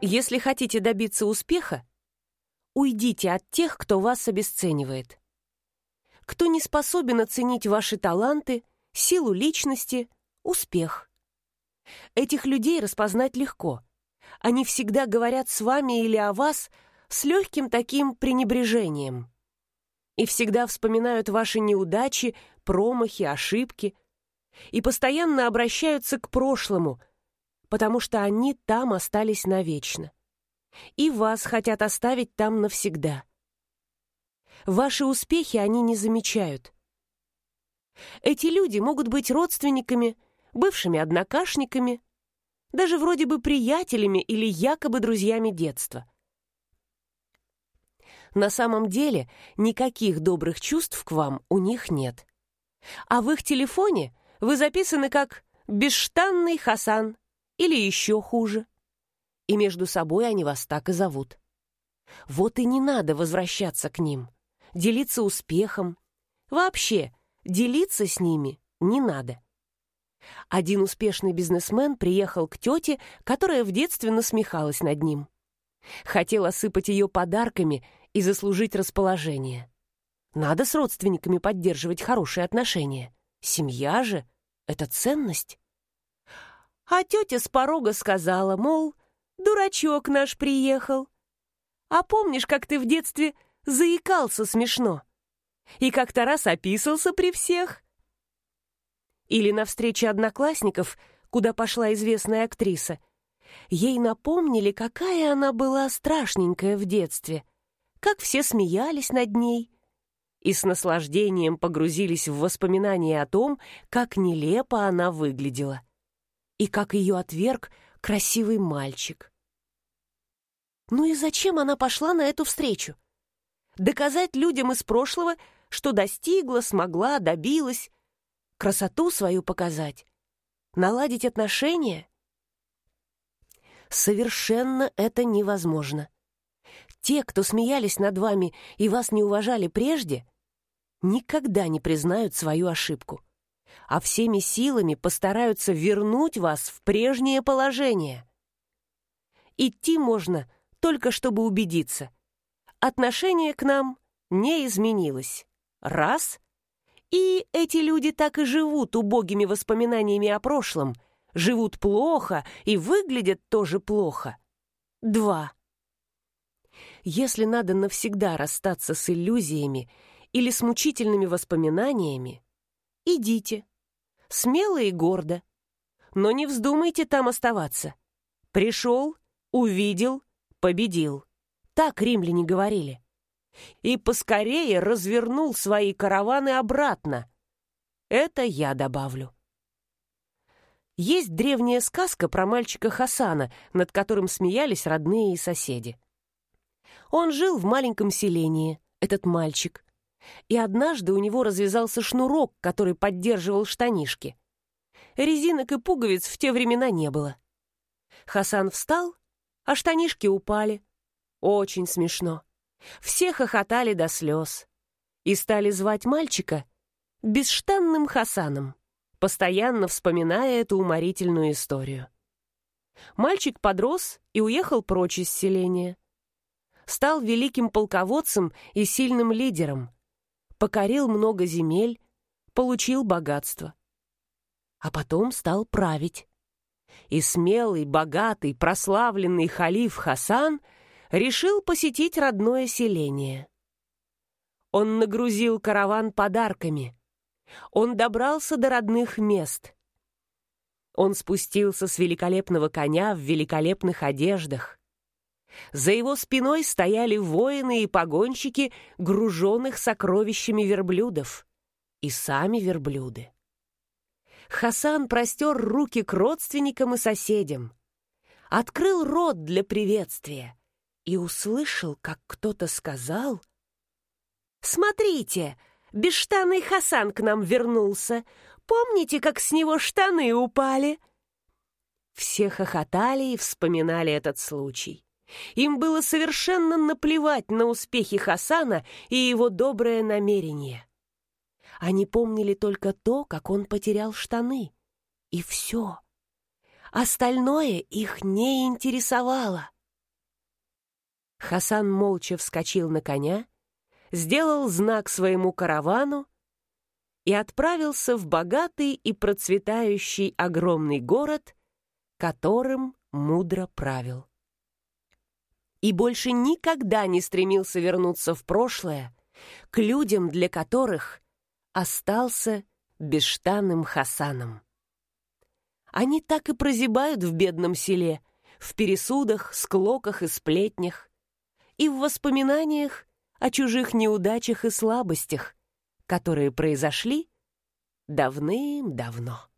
Если хотите добиться успеха, уйдите от тех, кто вас обесценивает. Кто не способен оценить ваши таланты, силу личности, успех. Этих людей распознать легко. Они всегда говорят с вами или о вас с легким таким пренебрежением. И всегда вспоминают ваши неудачи, промахи, ошибки. И постоянно обращаются к прошлому, потому что они там остались навечно. И вас хотят оставить там навсегда. Ваши успехи они не замечают. Эти люди могут быть родственниками, бывшими однокашниками, даже вроде бы приятелями или якобы друзьями детства. На самом деле никаких добрых чувств к вам у них нет. А в их телефоне вы записаны как «бесштанный Хасан» или еще хуже. И между собой они вас так и зовут. Вот и не надо возвращаться к ним, делиться успехом. Вообще, делиться с ними не надо. Один успешный бизнесмен приехал к тете, которая в детстве насмехалась над ним. Хотел осыпать ее подарками и заслужить расположение. Надо с родственниками поддерживать хорошие отношения. Семья же — это ценность. А тетя с порога сказала, мол, дурачок наш приехал. А помнишь, как ты в детстве заикался смешно? И как-то раз описался при всех? Или на встрече одноклассников, куда пошла известная актриса, ей напомнили, какая она была страшненькая в детстве, как все смеялись над ней — и с наслаждением погрузились в воспоминания о том, как нелепо она выглядела и как ее отверг красивый мальчик. Ну и зачем она пошла на эту встречу? Доказать людям из прошлого, что достигла, смогла, добилась, красоту свою показать, наладить отношения? Совершенно это невозможно. Те, кто смеялись над вами и вас не уважали прежде, никогда не признают свою ошибку а всеми силами постараются вернуть вас в прежнее положение. Идти можно только чтобы убедиться. Отношение к нам не изменилось. Раз. И эти люди так и живут убогими воспоминаниями о прошлом, живут плохо и выглядят тоже плохо. Два. Если надо навсегда расстаться с иллюзиями или с мучительными воспоминаниями, идите. Смело и гордо. Но не вздумайте там оставаться. Пришел, увидел, победил. Так римляне говорили. И поскорее развернул свои караваны обратно. Это я добавлю. Есть древняя сказка про мальчика Хасана, над которым смеялись родные и соседи. Он жил в маленьком селении, этот мальчик, и однажды у него развязался шнурок, который поддерживал штанишки. Резинок и пуговиц в те времена не было. Хасан встал, а штанишки упали. Очень смешно. Все хохотали до слез. И стали звать мальчика бесштанным Хасаном, постоянно вспоминая эту уморительную историю. Мальчик подрос и уехал прочь из селения. Стал великим полководцем и сильным лидером — покорил много земель, получил богатство. А потом стал править. И смелый, богатый, прославленный халиф Хасан решил посетить родное селение. Он нагрузил караван подарками. Он добрался до родных мест. Он спустился с великолепного коня в великолепных одеждах. За его спиной стояли воины и погонщики, груженных сокровищами верблюдов. И сами верблюды. Хасан простер руки к родственникам и соседям. Открыл рот для приветствия и услышал, как кто-то сказал «Смотрите, бесштанный Хасан к нам вернулся. Помните, как с него штаны упали?» Все хохотали и вспоминали этот случай. Им было совершенно наплевать на успехи Хасана и его доброе намерение. Они помнили только то, как он потерял штаны. И все. Остальное их не интересовало. Хасан молча вскочил на коня, сделал знак своему каравану и отправился в богатый и процветающий огромный город, которым мудро правил. И больше никогда не стремился вернуться в прошлое к людям, для которых остался бесштанным Хасаном. Они так и прозябают в бедном селе, в пересудах, склоках и сплетнях, и в воспоминаниях о чужих неудачах и слабостях, которые произошли давным-давно.